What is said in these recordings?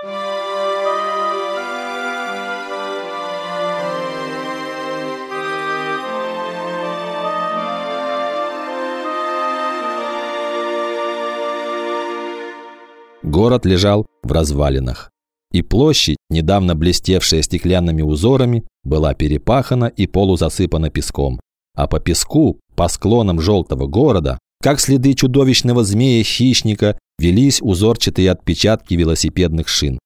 Город лежал в развалинах. И площадь, недавно блестевшая стеклянными узорами, была перепахана и полузасыпана песком. А по песку, по склонам желтого города, как следы чудовищного змея-хищника, велись узорчатые отпечатки велосипедных шин.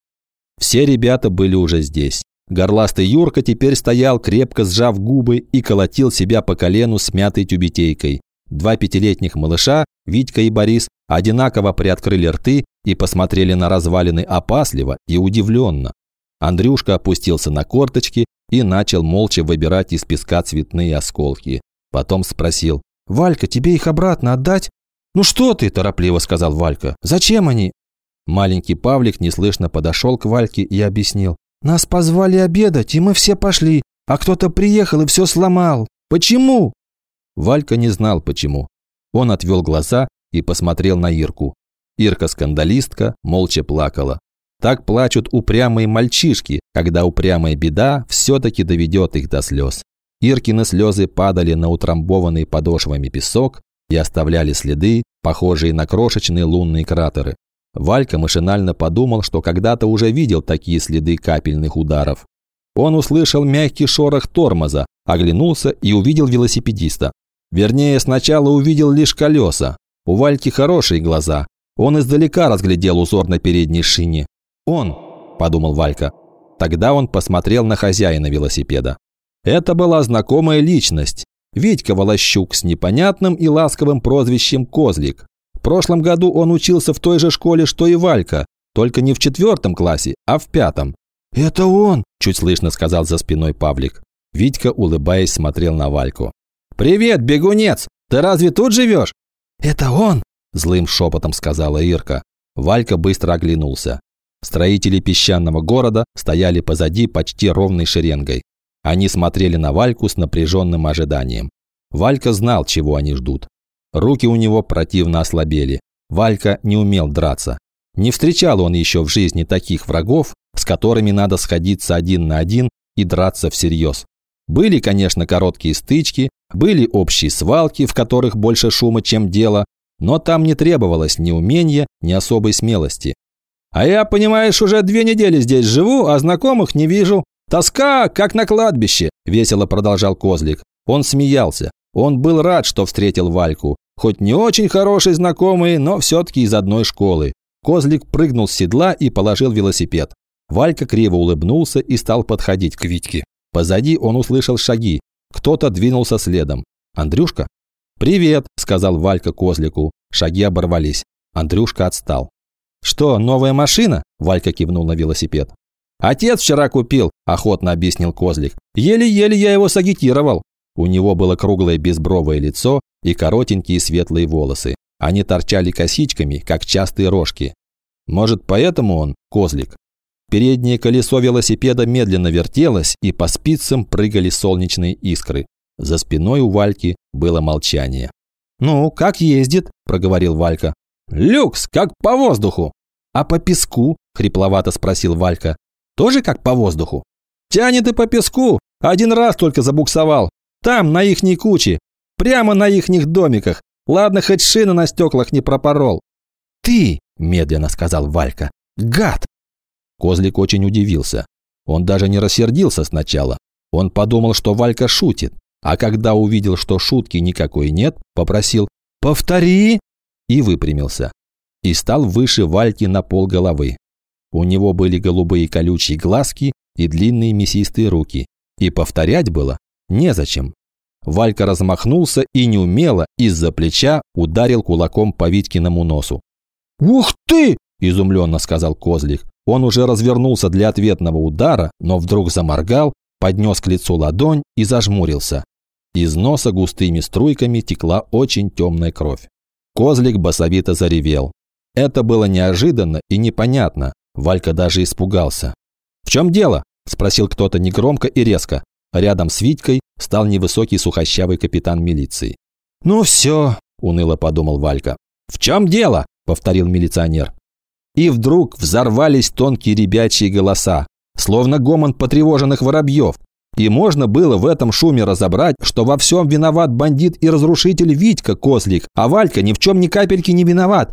Все ребята были уже здесь. Горластый Юрка теперь стоял, крепко сжав губы и колотил себя по колену смятой тюбетейкой. Два пятилетних малыша, Витька и Борис, одинаково приоткрыли рты и посмотрели на развалины опасливо и удивленно. Андрюшка опустился на корточки и начал молча выбирать из песка цветные осколки. Потом спросил, «Валька, тебе их обратно отдать?» «Ну что ты?» – торопливо сказал Валька. «Зачем они?» Маленький Павлик неслышно подошел к Вальке и объяснил. «Нас позвали обедать, и мы все пошли, а кто-то приехал и все сломал. Почему?» Валька не знал почему. Он отвел глаза и посмотрел на Ирку. Ирка-скандалистка молча плакала. Так плачут упрямые мальчишки, когда упрямая беда все-таки доведет их до слез. Иркины слезы падали на утрамбованный подошвами песок и оставляли следы, похожие на крошечные лунные кратеры. Валька машинально подумал, что когда-то уже видел такие следы капельных ударов. Он услышал мягкий шорох тормоза, оглянулся и увидел велосипедиста. Вернее, сначала увидел лишь колеса. У Вальки хорошие глаза. Он издалека разглядел узор на передней шине. «Он!» – подумал Валька. Тогда он посмотрел на хозяина велосипеда. Это была знакомая личность. Витька Волощук с непонятным и ласковым прозвищем «Козлик». В прошлом году он учился в той же школе, что и Валька, только не в четвертом классе, а в пятом. «Это он!» – чуть слышно сказал за спиной Павлик. Витька, улыбаясь, смотрел на Вальку. «Привет, бегунец! Ты разве тут живешь?» «Это он!» – злым шепотом сказала Ирка. Валька быстро оглянулся. Строители песчаного города стояли позади почти ровной шеренгой. Они смотрели на Вальку с напряженным ожиданием. Валька знал, чего они ждут. Руки у него противно ослабели. Валька не умел драться. Не встречал он еще в жизни таких врагов, с которыми надо сходиться один на один и драться всерьез. Были, конечно, короткие стычки, были общие свалки, в которых больше шума, чем дело, но там не требовалось ни умения, ни особой смелости. «А я, понимаешь, уже две недели здесь живу, а знакомых не вижу. Тоска, как на кладбище», – весело продолжал Козлик. Он смеялся. Он был рад, что встретил Вальку. Хоть не очень хороший знакомый, но все-таки из одной школы. Козлик прыгнул с седла и положил велосипед. Валька криво улыбнулся и стал подходить к Витьке. Позади он услышал шаги. Кто-то двинулся следом. «Андрюшка?» «Привет», – сказал Валька Козлику. Шаги оборвались. Андрюшка отстал. «Что, новая машина?» – Валька кивнул на велосипед. «Отец вчера купил», – охотно объяснил Козлик. «Еле-еле я его сагитировал». У него было круглое безбровое лицо и коротенькие светлые волосы. Они торчали косичками, как частые рожки. Может, поэтому он – козлик? Переднее колесо велосипеда медленно вертелось, и по спицам прыгали солнечные искры. За спиной у Вальки было молчание. «Ну, как ездит?» – проговорил Валька. «Люкс, как по воздуху!» «А по песку?» – хрипловато спросил Валька. «Тоже как по воздуху?» «Тянет и по песку. Один раз только забуксовал. Там, на ихней куче. Прямо на ихних домиках. Ладно, хоть шины на стеклах не пропорол». «Ты!» – медленно сказал Валька. «Гад! Козлик очень удивился. Он даже не рассердился сначала. Он подумал, что Валька шутит, а когда увидел, что шутки никакой нет, попросил «Повтори!» и выпрямился. И стал выше Вальки на пол головы. У него были голубые колючие глазки и длинные мясистые руки. И повторять было незачем. Валька размахнулся и неумело из-за плеча ударил кулаком по Витькиному носу. «Ух ты!» – изумленно сказал Козлик. Он уже развернулся для ответного удара, но вдруг заморгал, поднес к лицу ладонь и зажмурился. Из носа густыми струйками текла очень темная кровь. Козлик басовито заревел. Это было неожиданно и непонятно. Валька даже испугался. «В чем дело?» – спросил кто-то негромко и резко. Рядом с Витькой стал невысокий сухощавый капитан милиции. «Ну все», – уныло подумал Валька. «В чем дело?» – повторил милиционер. И вдруг взорвались тонкие ребячьи голоса, словно гомон потревоженных воробьев. И можно было в этом шуме разобрать, что во всем виноват бандит и разрушитель Витька Козлик, а Валька ни в чем ни капельки не виноват.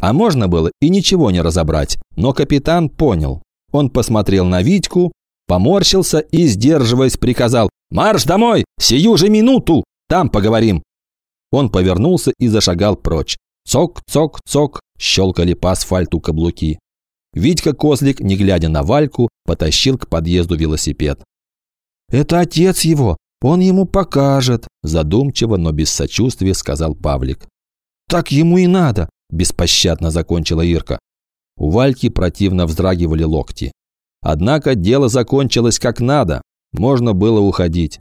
А можно было и ничего не разобрать, но капитан понял. Он посмотрел на Витьку, поморщился и, сдерживаясь, приказал «Марш домой! Сию же минуту! Там поговорим!» Он повернулся и зашагал прочь. Цок-цок-цок щелкали по асфальту каблуки. Витька Козлик, не глядя на Вальку, потащил к подъезду велосипед. «Это отец его, он ему покажет», задумчиво, но без сочувствия сказал Павлик. «Так ему и надо», беспощадно закончила Ирка. У Вальки противно вздрагивали локти. Однако дело закончилось как надо, можно было уходить.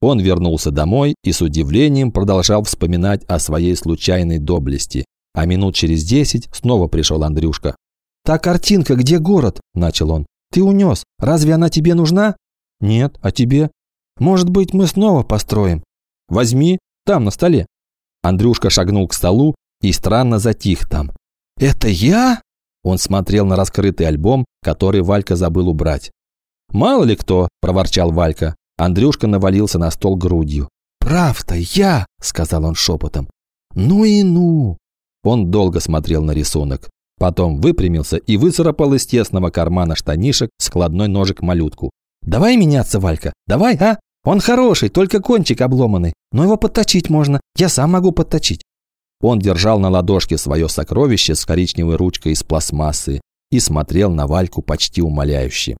Он вернулся домой и с удивлением продолжал вспоминать о своей случайной доблести. А минут через десять снова пришел Андрюшка. «Та картинка, где город?» – начал он. «Ты унес. Разве она тебе нужна?» «Нет. А тебе?» «Может быть, мы снова построим?» «Возьми. Там, на столе». Андрюшка шагнул к столу и странно затих там. «Это я?» Он смотрел на раскрытый альбом, который Валька забыл убрать. «Мало ли кто!» – проворчал Валька. Андрюшка навалился на стол грудью. «Правда, я!» – сказал он шепотом. «Ну и ну!» Он долго смотрел на рисунок. Потом выпрямился и выцарапал из тесного кармана штанишек складной ножик-малютку. «Давай меняться, Валька, давай, а? Он хороший, только кончик обломанный, но его подточить можно, я сам могу подточить». Он держал на ладошке свое сокровище с коричневой ручкой из пластмассы и смотрел на Вальку почти умоляюще.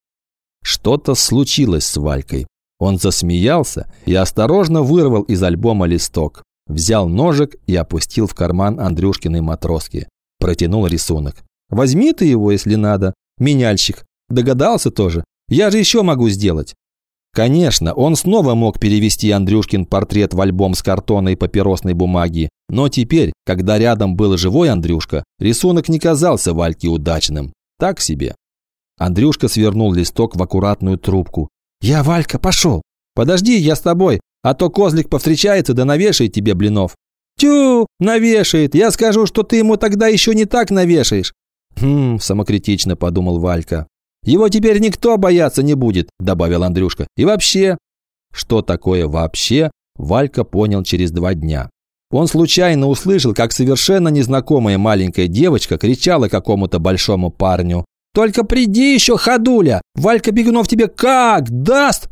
Что-то случилось с Валькой. Он засмеялся и осторожно вырвал из альбома листок, взял ножик и опустил в карман Андрюшкиной матроски. Протянул рисунок. «Возьми ты его, если надо. Меняльщик. Догадался тоже. Я же еще могу сделать». Конечно, он снова мог перевести Андрюшкин портрет в альбом с картона и папиросной бумаги, но теперь, когда рядом был живой Андрюшка, рисунок не казался Вальке удачным. Так себе. Андрюшка свернул листок в аккуратную трубку. «Я, Валька, пошел!» «Подожди, я с тобой, а то козлик повстречается да навешает тебе блинов». «Тю, навешает, я скажу, что ты ему тогда еще не так навешаешь». «Хм», самокритично подумал Валька. «Его теперь никто бояться не будет», – добавил Андрюшка. «И вообще...» Что такое «вообще» Валька понял через два дня. Он случайно услышал, как совершенно незнакомая маленькая девочка кричала какому-то большому парню. «Только приди еще, ходуля! Валька Бегунов тебе как даст?»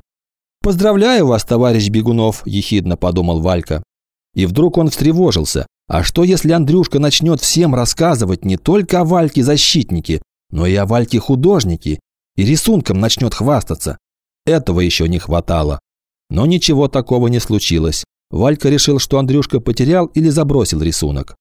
«Поздравляю вас, товарищ Бегунов», – ехидно подумал Валька. И вдруг он встревожился. А что, если Андрюшка начнет всем рассказывать не только о Вальке-защитнике, но и о Вальке-художнике, и рисунком начнет хвастаться. Этого еще не хватало. Но ничего такого не случилось. Валька решил, что Андрюшка потерял или забросил рисунок.